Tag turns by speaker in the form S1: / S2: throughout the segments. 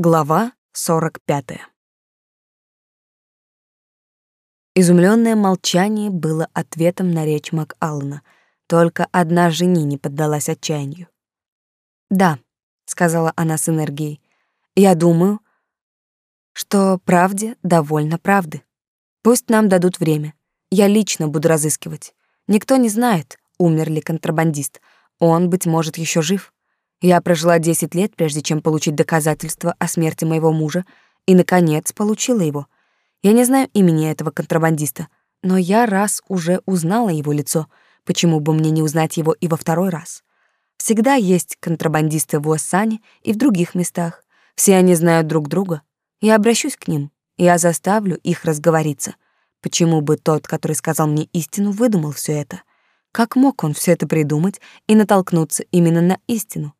S1: Глава 45. Изумленное молчание было ответом на речь МакАллана. Только одна жени не поддалась отчаянию. «Да», — сказала она с энергией, — «я думаю, что правде довольно правды. Пусть нам дадут время. Я лично буду разыскивать. Никто не знает, умер ли контрабандист. Он, быть может, еще жив. Я прожила 10 лет, прежде чем получить доказательства о смерти моего мужа, и, наконец, получила его. Я не знаю имени этого контрабандиста, но я раз уже узнала его лицо, почему бы мне не узнать его и во второй раз? Всегда есть контрабандисты в Уассане и в других местах. Все они знают друг друга. Я обращусь к ним, я заставлю их разговориться. Почему бы тот, который сказал мне истину, выдумал все это? Как мог он все это придумать и натолкнуться именно на истину?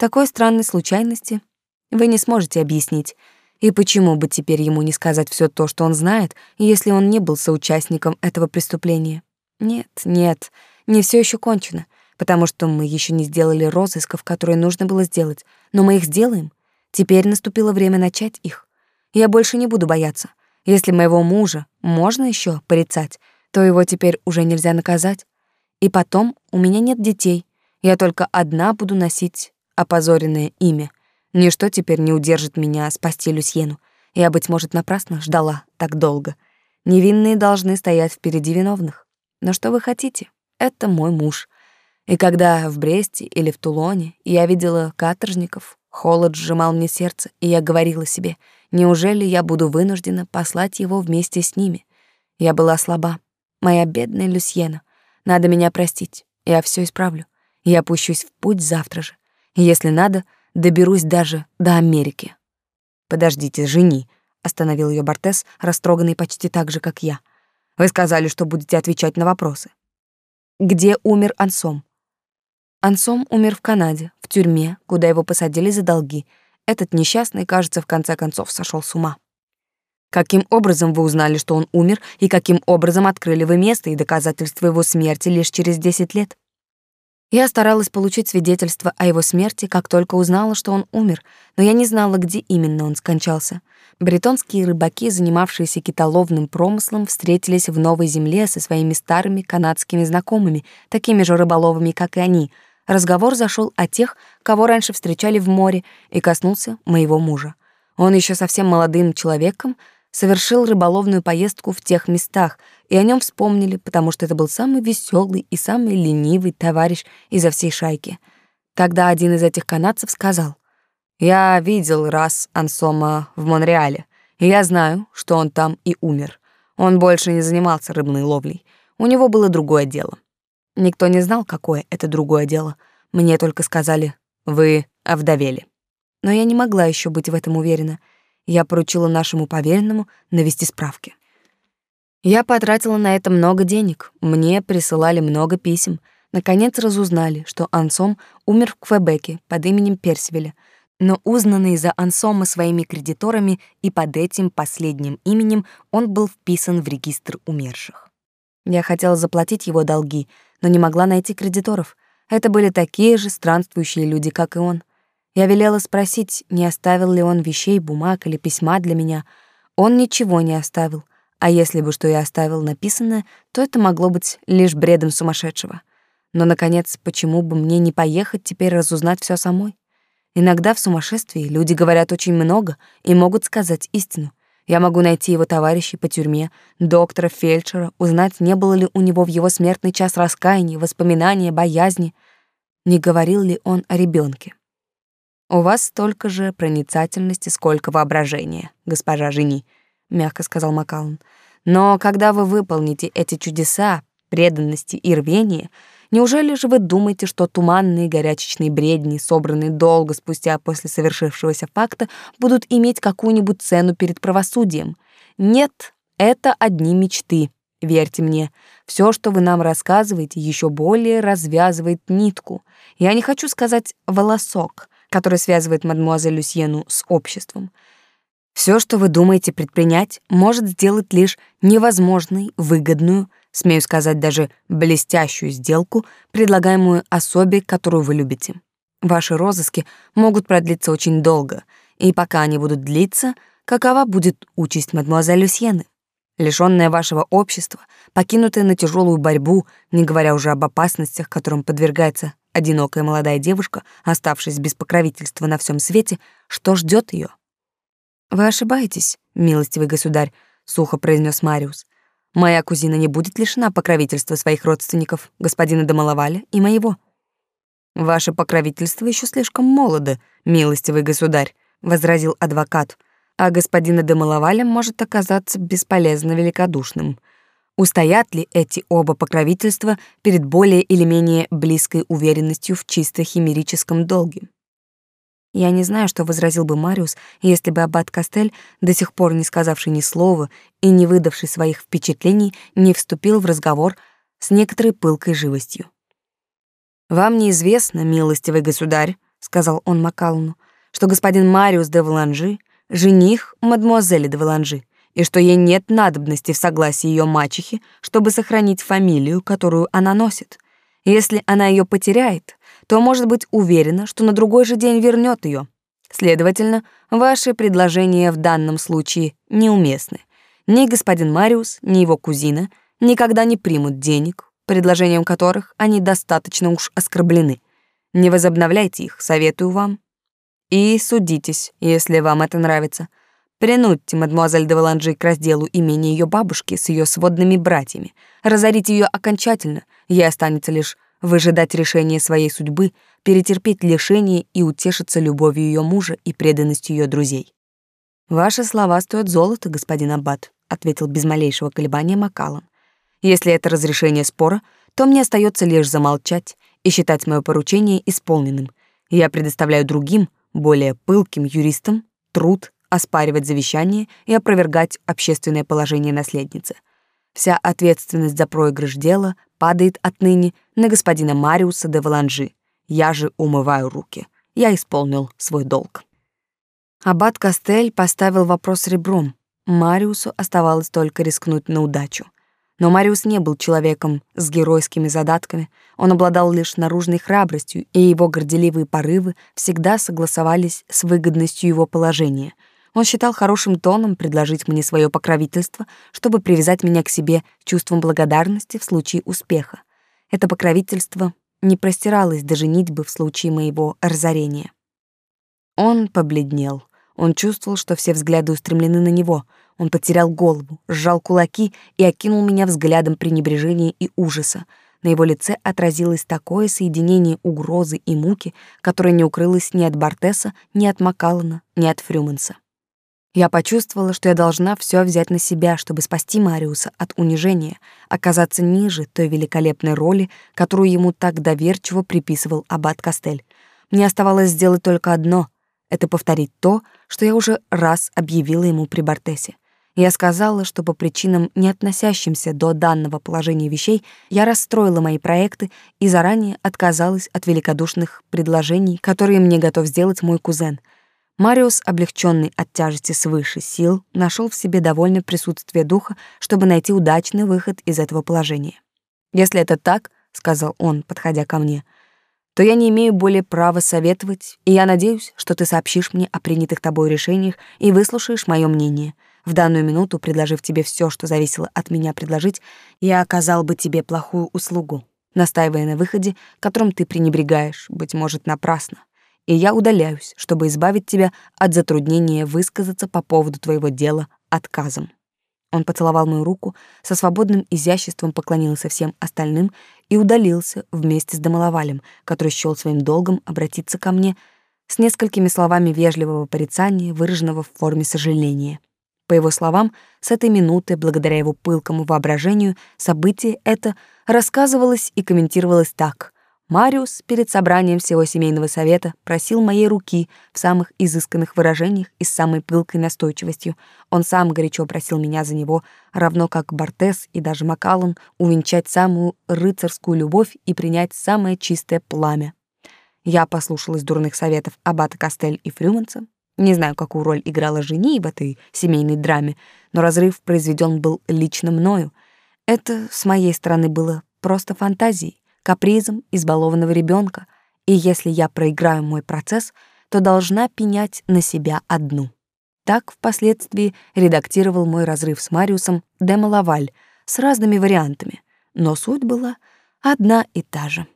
S1: Такой странной случайности вы не сможете объяснить. И почему бы теперь ему не сказать все то, что он знает, если он не был соучастником этого преступления? Нет, нет, не все еще кончено, потому что мы еще не сделали розысков, которые нужно было сделать, но мы их сделаем. Теперь наступило время начать их. Я больше не буду бояться. Если моего мужа можно еще порицать, то его теперь уже нельзя наказать. И потом у меня нет детей. Я только одна буду носить опозоренное имя. Ничто теперь не удержит меня спасти Люсьену. Я, быть может, напрасно ждала так долго. Невинные должны стоять впереди виновных. Но что вы хотите? Это мой муж. И когда в Бресте или в Тулоне я видела каторжников, холод сжимал мне сердце, и я говорила себе, неужели я буду вынуждена послать его вместе с ними? Я была слаба. Моя бедная Люсьена. Надо меня простить. Я все исправлю. Я пущусь в путь завтра же. Если надо, доберусь даже до Америки. Подождите, жени, остановил ее Бортес, растроганный почти так же, как я. Вы сказали, что будете отвечать на вопросы. Где умер Ансом? Ансом умер в Канаде, в тюрьме, куда его посадили за долги. Этот несчастный, кажется, в конце концов сошел с ума. Каким образом вы узнали, что он умер, и каким образом открыли вы место и доказательства его смерти лишь через 10 лет? Я старалась получить свидетельство о его смерти, как только узнала, что он умер, но я не знала, где именно он скончался. Бретонские рыбаки, занимавшиеся китоловным промыслом, встретились в Новой Земле со своими старыми канадскими знакомыми, такими же рыболовами, как и они. Разговор зашел о тех, кого раньше встречали в море, и коснулся моего мужа. Он еще совсем молодым человеком совершил рыболовную поездку в тех местах, и о нем вспомнили, потому что это был самый веселый и самый ленивый товарищ изо всей шайки. Тогда один из этих канадцев сказал, «Я видел раз Ансома в Монреале, и я знаю, что он там и умер. Он больше не занимался рыбной ловлей, у него было другое дело». Никто не знал, какое это другое дело. Мне только сказали, «Вы овдовели». Но я не могла еще быть в этом уверена — я поручила нашему поверенному навести справки. Я потратила на это много денег, мне присылали много писем. Наконец разузнали, что Ансом умер в Квебеке под именем Персивеля, но узнанный за Ансома своими кредиторами и под этим последним именем он был вписан в регистр умерших. Я хотела заплатить его долги, но не могла найти кредиторов. Это были такие же странствующие люди, как и он. Я велела спросить, не оставил ли он вещей, бумаг или письма для меня. Он ничего не оставил. А если бы что и оставил написанное, то это могло быть лишь бредом сумасшедшего. Но, наконец, почему бы мне не поехать теперь разузнать все самой? Иногда в сумасшествии люди говорят очень много и могут сказать истину. Я могу найти его товарищей по тюрьме, доктора, фельдшера, узнать, не было ли у него в его смертный час раскаяния, воспоминания, боязни. Не говорил ли он о ребенке? У вас столько же проницательности, сколько воображения, госпожа Жени, мягко сказал Макалон. Но когда вы выполните эти чудеса преданности и рвения, неужели же вы думаете, что туманные горячечные бредни, собранные долго спустя после совершившегося факта, будут иметь какую-нибудь цену перед правосудием? Нет, это одни мечты. Верьте мне, все, что вы нам рассказываете, еще более развязывает нитку. Я не хочу сказать волосок, который связывает мадмуазель Люсьену с обществом. Все, что вы думаете предпринять, может сделать лишь невозможной, выгодную, смею сказать даже блестящую сделку, предлагаемую особе, которую вы любите. Ваши розыски могут продлиться очень долго, И пока они будут длиться, какова будет участь мадемуазель Люсьены? Лишённая вашего общества, покинутая на тяжелую борьбу, не говоря уже об опасностях, которым подвергается одинокая молодая девушка, оставшись без покровительства на всем свете, что ждет ее? Вы ошибаетесь, милостивый государь, сухо произнес Мариус. Моя кузина не будет лишена покровительства своих родственников, господина Домаловаля и моего. Ваше покровительство еще слишком молодо, милостивый государь, возразил адвокат а господина Демаловаля может оказаться бесполезно великодушным. Устоят ли эти оба покровительства перед более или менее близкой уверенностью в чисто химерическом долге? Я не знаю, что возразил бы Мариус, если бы аббат Кастель, до сих пор не сказавший ни слова и не выдавший своих впечатлений, не вступил в разговор с некоторой пылкой живостью. «Вам неизвестно, милостивый государь», — сказал он Макалну, «что господин Мариус де Валанжи — жених мадмуазели де Валанжи, и что ей нет надобности в согласии ее мачехи, чтобы сохранить фамилию, которую она носит. Если она ее потеряет, то может быть уверена, что на другой же день вернет ее. Следовательно, ваши предложения в данном случае неуместны. Ни господин Мариус, ни его кузина никогда не примут денег, предложением которых они достаточно уж оскорблены. Не возобновляйте их, советую вам. И судитесь, если вам это нравится. Принудьте мадемуазель де Валанжи к разделу имени ее бабушки с ее сводными братьями. Разорите ее окончательно. Ей останется лишь выжидать решения своей судьбы, перетерпеть лишение и утешиться любовью ее мужа и преданностью ее друзей. Ваши слова стоят золота, господин аббат, ответил без малейшего колебания Макалом. Если это разрешение спора, то мне остается лишь замолчать и считать мое поручение исполненным. Я предоставляю другим более пылким юристам труд оспаривать завещание и опровергать общественное положение наследницы. Вся ответственность за проигрыш дела падает отныне на господина Мариуса де Валанжи. Я же умываю руки. Я исполнил свой долг. Аббат Кастель поставил вопрос ребром. Мариусу оставалось только рискнуть на удачу — но Мариус не был человеком с геройскими задатками, он обладал лишь наружной храбростью, и его горделивые порывы всегда согласовались с выгодностью его положения. Он считал хорошим тоном предложить мне свое покровительство, чтобы привязать меня к себе чувством благодарности в случае успеха. Это покровительство не простиралось до женитьбы в случае моего разорения. Он побледнел. Он чувствовал, что все взгляды устремлены на него — он потерял голову, сжал кулаки и окинул меня взглядом пренебрежения и ужаса. На его лице отразилось такое соединение угрозы и муки, которое не укрылось ни от Бартеса, ни от Макалана, ни от Фрюманса. Я почувствовала, что я должна все взять на себя, чтобы спасти Мариуса от унижения, оказаться ниже той великолепной роли, которую ему так доверчиво приписывал аббат Кастель. Мне оставалось сделать только одно — это повторить то, что я уже раз объявила ему при Бартесе. Я сказала, что по причинам, не относящимся до данного положения вещей, я расстроила мои проекты и заранее отказалась от великодушных предложений, которые мне готов сделать мой кузен. Мариус, облегченный от тяжести свыше сил, нашел в себе довольное присутствие духа, чтобы найти удачный выход из этого положения. «Если это так», — сказал он, подходя ко мне, — то я не имею более права советовать, и я надеюсь, что ты сообщишь мне о принятых тобой решениях и выслушаешь мое мнение. В данную минуту, предложив тебе все, что зависело от меня предложить, я оказал бы тебе плохую услугу, настаивая на выходе, которым ты пренебрегаешь, быть может, напрасно. И я удаляюсь, чтобы избавить тебя от затруднения высказаться по поводу твоего дела отказом. Он поцеловал мою руку, со свободным изяществом поклонился всем остальным и удалился вместе с домоловалем, который счёл своим долгом обратиться ко мне с несколькими словами вежливого порицания, выраженного в форме сожаления. По его словам, с этой минуты, благодаря его пылкому воображению, событие это рассказывалось и комментировалось так. Мариус перед собранием всего семейного совета просил моей руки в самых изысканных выражениях и с самой пылкой настойчивостью. Он сам горячо просил меня за него, равно как Бартес и даже Макалон, увенчать самую рыцарскую любовь и принять самое чистое пламя. Я послушалась дурных советов аббата Кастель и Фрюманца, не знаю, какую роль играла жени в этой семейной драме, но разрыв произведен был лично мною. Это с моей стороны было просто фантазией, капризом избалованного ребенка, и если я проиграю мой процесс, то должна пенять на себя одну. Так впоследствии редактировал мой разрыв с Мариусом Демо Лаваль с разными вариантами, но суть была одна и та же.